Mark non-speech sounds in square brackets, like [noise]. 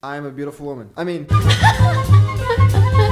I'm a beautiful woman. I mean, [laughs]